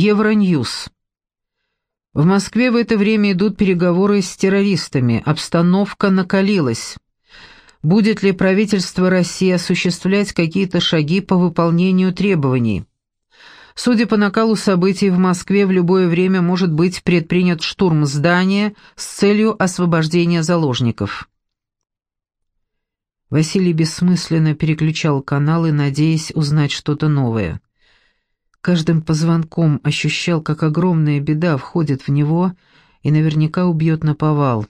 Евроньюз. В Москве в это время идут переговоры с террористами, обстановка накалилась. Будет ли правительство России осуществлять какие-то шаги по выполнению требований? Судя по накалу событий, в Москве в любое время может быть предпринят штурм здания с целью освобождения заложников. Василий бессмысленно переключал каналы, надеясь узнать что-то новое. Каждым позвонком ощущал, как огромная беда входит в него и наверняка убьет на повал.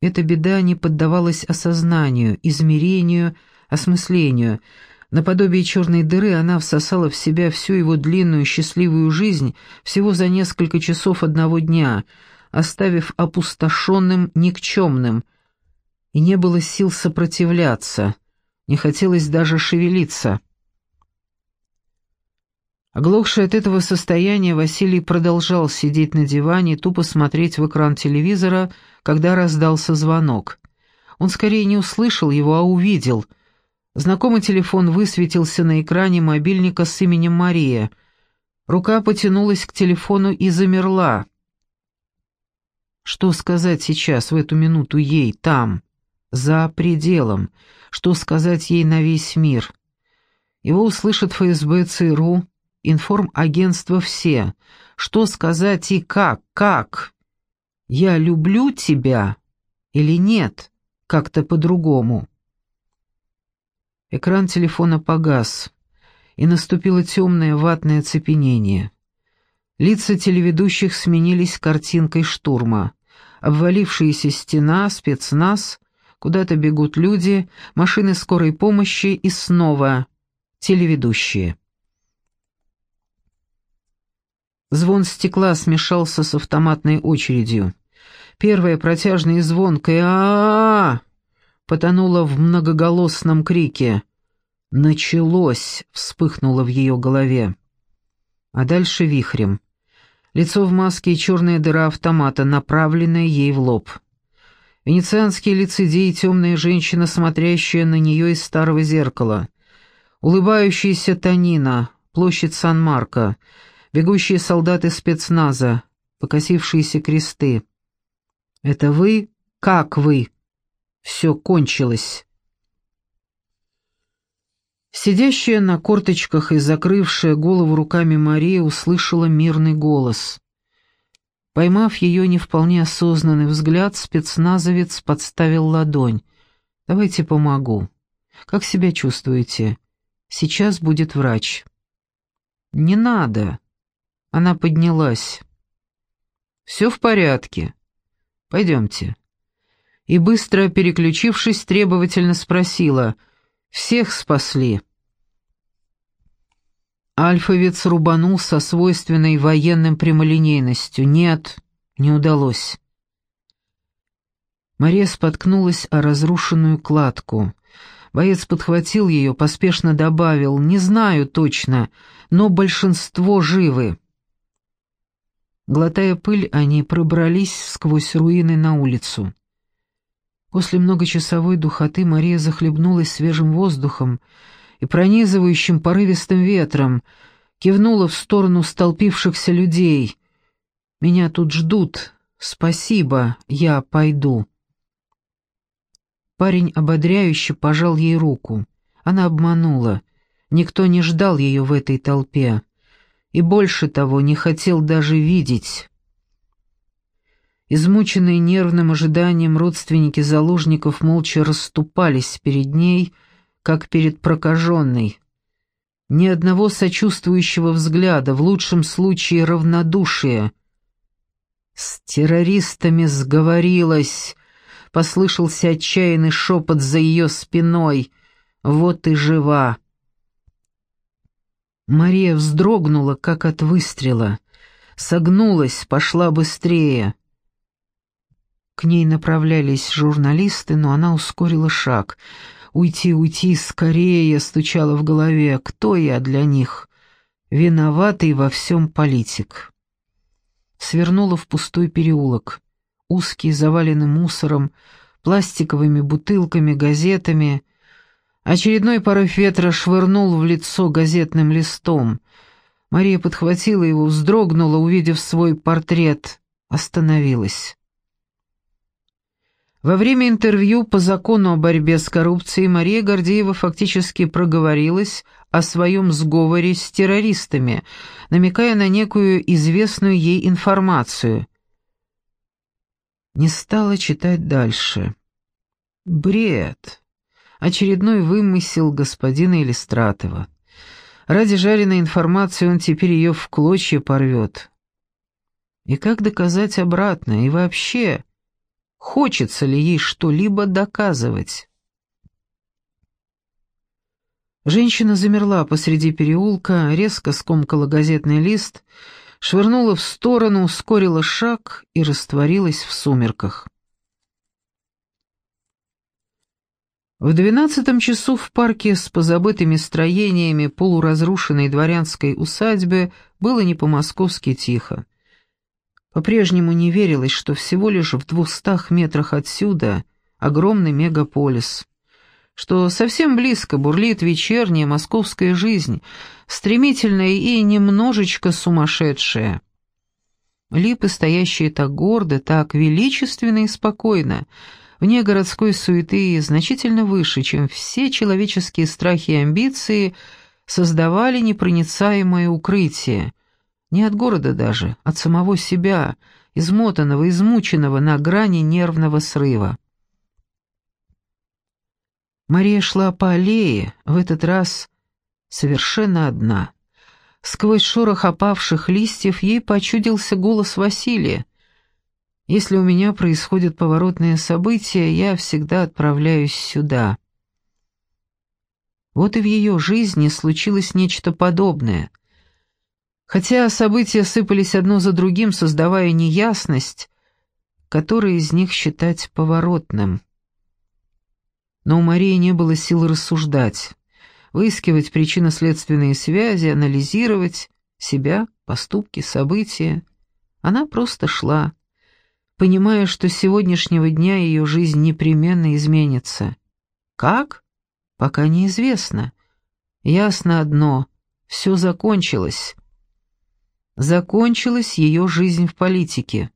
Эта беда не поддавалась осознанию, измерению, осмыслению — Наподобие черной дыры она всосала в себя всю его длинную счастливую жизнь всего за несколько часов одного дня, оставив опустошенным, никчемным. И не было сил сопротивляться, не хотелось даже шевелиться. Оглохший от этого состояния, Василий продолжал сидеть на диване, тупо смотреть в экран телевизора, когда раздался звонок. Он скорее не услышал его, а увидел — Знакомый телефон высветился на экране мобильника с именем Мария. Рука потянулась к телефону и замерла. Что сказать сейчас, в эту минуту ей, там, за пределом? Что сказать ей на весь мир? Его услышат ФСБ, ЦРУ, информагентство все. Что сказать и как, как? «Я люблю тебя» или нет, как-то по-другому? Экран телефона погас, и наступило темное ватное цепенение. Лица телеведущих сменились картинкой штурма. Обвалившаяся стена, спецназ, куда-то бегут люди, машины скорой помощи и снова телеведущие. Звон стекла смешался с автоматной очередью. Первое протяжное и звонкое а, -а, -а, -а потонула в многоголосном крике. «Началось!» — вспыхнуло в ее голове. А дальше вихрем. Лицо в маске и черная дыра автомата, направленная ей в лоб. Венецианские лицедеи, темная женщина, смотрящая на нее из старого зеркала. Улыбающаяся Танина, площадь Сан-Марко, бегущие солдаты спецназа, покосившиеся кресты. «Это вы? Как вы?» Все кончилось. Сидящая на корточках и закрывшая голову руками Мария услышала мирный голос. Поймав ее не вполне осознанный взгляд, спецназовец подставил ладонь. «Давайте помогу. Как себя чувствуете? Сейчас будет врач». «Не надо». Она поднялась. «Все в порядке. Пойдемте» и, быстро переключившись, требовательно спросила «Всех спасли?» Альфовец рубанул со свойственной военным прямолинейностью. «Нет, не удалось». Мария споткнулась о разрушенную кладку. Боец подхватил ее, поспешно добавил «Не знаю точно, но большинство живы». Глотая пыль, они пробрались сквозь руины на улицу. После многочасовой духоты Мария захлебнулась свежим воздухом и пронизывающим порывистым ветром, кивнула в сторону столпившихся людей. «Меня тут ждут. Спасибо, я пойду». Парень ободряюще пожал ей руку. Она обманула. Никто не ждал ее в этой толпе. И больше того, не хотел даже видеть. Измученные нервным ожиданием родственники заложников молча расступались перед ней, как перед прокаженной. Ни одного сочувствующего взгляда, в лучшем случае равнодушия. «С террористами сговорилась», — послышался отчаянный шепот за ее спиной. «Вот и жива». Мария вздрогнула, как от выстрела. Согнулась, пошла быстрее. К ней направлялись журналисты, но она ускорила шаг. «Уйти, уйти, скорее!» — стучала в голове. «Кто я для них?» «Виноватый во всем политик». Свернула в пустой переулок. Узкий, заваленный мусором, пластиковыми бутылками, газетами. Очередной порыв ветра швырнул в лицо газетным листом. Мария подхватила его, вздрогнула, увидев свой портрет, остановилась. Во время интервью по закону о борьбе с коррупцией Мария Гордеева фактически проговорилась о своем сговоре с террористами, намекая на некую известную ей информацию. Не стала читать дальше. Бред. Очередной вымысел господина Илистратова. Ради жареной информации он теперь ее в клочья порвет. И как доказать обратно? И вообще... Хочется ли ей что-либо доказывать? Женщина замерла посреди переулка, резко скомкала газетный лист, швырнула в сторону, ускорила шаг и растворилась в сумерках. В двенадцатом часу в парке с позабытыми строениями полуразрушенной дворянской усадьбы было не по-московски тихо. По-прежнему не верилось, что всего лишь в двухстах метрах отсюда огромный мегаполис, что совсем близко бурлит вечерняя московская жизнь, стремительная и немножечко сумасшедшая. Липы, стоящие так гордо, так величественно и спокойно, вне городской суеты значительно выше, чем все человеческие страхи и амбиции, создавали непроницаемое укрытие — не от города даже, от самого себя, измотанного, измученного на грани нервного срыва. Мария шла по аллее, в этот раз совершенно одна. Сквозь шорох опавших листьев ей почудился голос Василия. «Если у меня происходят поворотные события, я всегда отправляюсь сюда». Вот и в ее жизни случилось нечто подобное — Хотя события сыпались одно за другим, создавая неясность, который из них считать поворотным. Но у Марии не было сил рассуждать, выискивать причинно-следственные связи, анализировать себя, поступки, события. Она просто шла, понимая, что с сегодняшнего дня ее жизнь непременно изменится. Как? Пока неизвестно. Ясно одно — все закончилось закончилась ее жизнь в политике.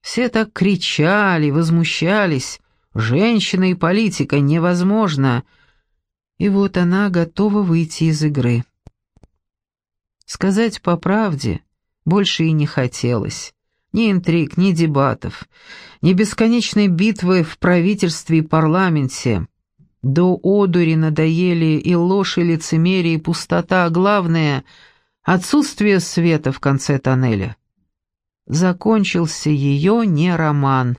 Все так кричали, возмущались, женщина и политика невозможно. И вот она готова выйти из игры. Сказать по правде больше и не хотелось. Ни интриг, ни дебатов, ни бесконечной битвы в правительстве и парламенте. До одури надоели и ложь, и лицемерие, и пустота, а главное — Отсутствие света в конце тоннеля. Закончился ее не роман.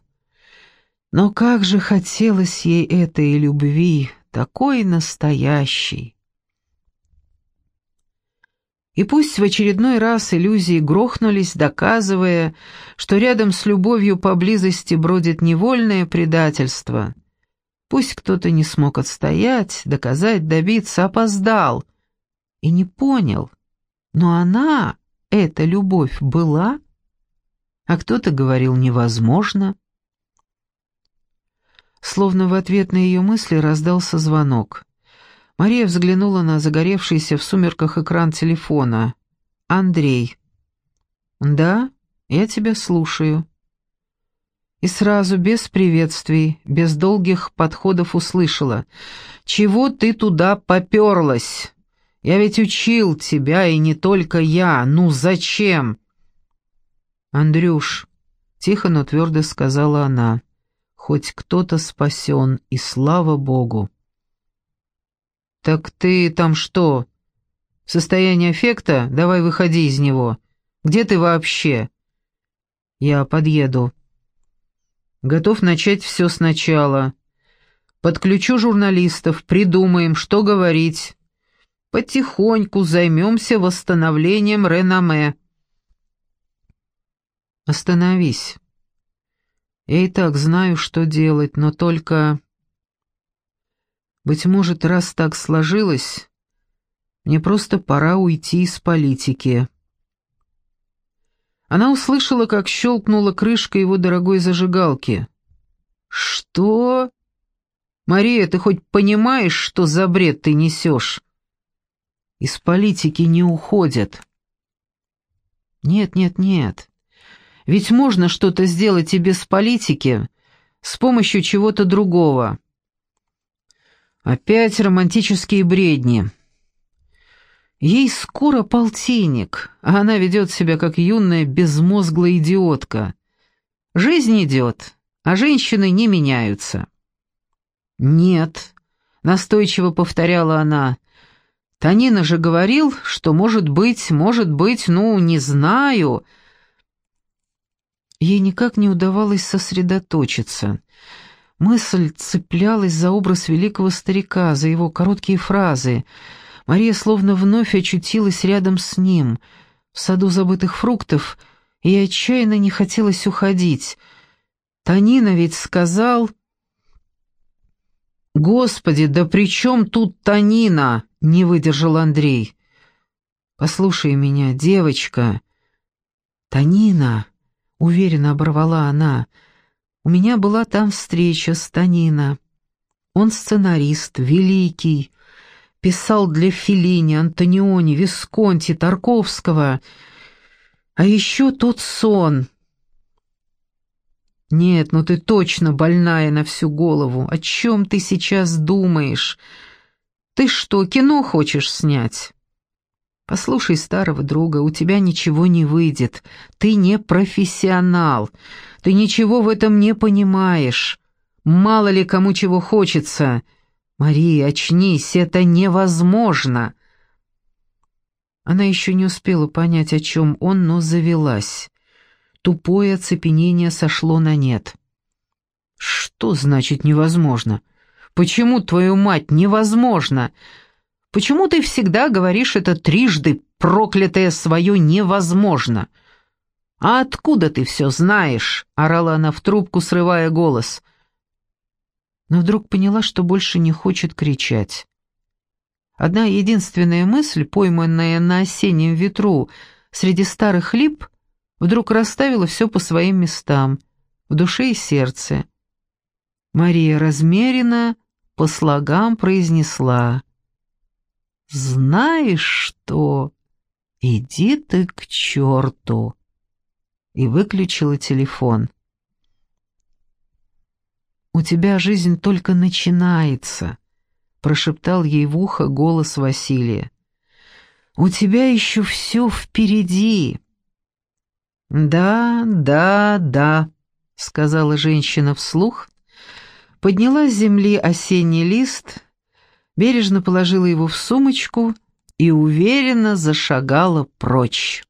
Но как же хотелось ей этой любви, такой настоящей. И пусть в очередной раз иллюзии грохнулись, доказывая, что рядом с любовью поблизости бродит невольное предательство. Пусть кто-то не смог отстоять, доказать, добиться, опоздал и не понял — но она, эта любовь, была, а кто-то говорил невозможно. Словно в ответ на ее мысли раздался звонок. Мария взглянула на загоревшийся в сумерках экран телефона. «Андрей». «Да, я тебя слушаю». И сразу, без приветствий, без долгих подходов услышала. «Чего ты туда поперлась?» Я ведь учил тебя, и не только я. Ну зачем?» «Андрюш», — тихо, но твердо сказала она, — «хоть кто-то спасен, и слава Богу». «Так ты там что? В состоянии аффекта? Давай выходи из него. Где ты вообще?» «Я подъеду». «Готов начать все сначала. Подключу журналистов, придумаем, что говорить» потихоньку займемся восстановлением реноме. Остановись. Я и так знаю, что делать, но только... Быть может, раз так сложилось, мне просто пора уйти из политики. Она услышала, как щелкнула крышка его дорогой зажигалки. «Что? Мария, ты хоть понимаешь, что за бред ты несешь?» из политики не уходят. Нет, нет, нет. Ведь можно что-то сделать и без политики, с помощью чего-то другого. Опять романтические бредни. Ей скоро полтинник, а она ведет себя как юная безмозглая идиотка. Жизнь идет, а женщины не меняются. «Нет», — настойчиво повторяла она, — «Танина же говорил, что, может быть, может быть, ну, не знаю». Ей никак не удавалось сосредоточиться. Мысль цеплялась за образ великого старика, за его короткие фразы — Мария словно вновь очутилась рядом с ним, в саду забытых фруктов, и отчаянно не хотелось уходить. Танина ведь сказал... «Господи, да при чем тут Танина?» — не выдержал Андрей. «Послушай меня, девочка». «Танина», — уверенно оборвала она, — «у меня была там встреча с Танина. Он сценарист, великий, Писал для Феллини, Антониони, Висконти, Тарковского. А еще тот сон. Нет, ну ты точно больная на всю голову. О чем ты сейчас думаешь? Ты что, кино хочешь снять? Послушай старого друга, у тебя ничего не выйдет. Ты не профессионал. Ты ничего в этом не понимаешь. Мало ли кому чего хочется. «Мария, очнись, это невозможно!» Она еще не успела понять, о чем он, но завелась. Тупое оцепенение сошло на нет. «Что значит невозможно? Почему, твою мать, невозможно? Почему ты всегда говоришь это трижды проклятое свое «невозможно»?» «А откуда ты все знаешь?» — орала она в трубку, срывая голос но вдруг поняла, что больше не хочет кричать. Одна единственная мысль, пойманная на осеннем ветру среди старых лип, вдруг расставила все по своим местам, в душе и сердце. Мария размеренно, по слогам произнесла «Знаешь что? Иди ты к черту!» и выключила телефон. «У тебя жизнь только начинается», — прошептал ей в ухо голос Василия. «У тебя еще все впереди». «Да, да, да», — сказала женщина вслух, подняла с земли осенний лист, бережно положила его в сумочку и уверенно зашагала прочь.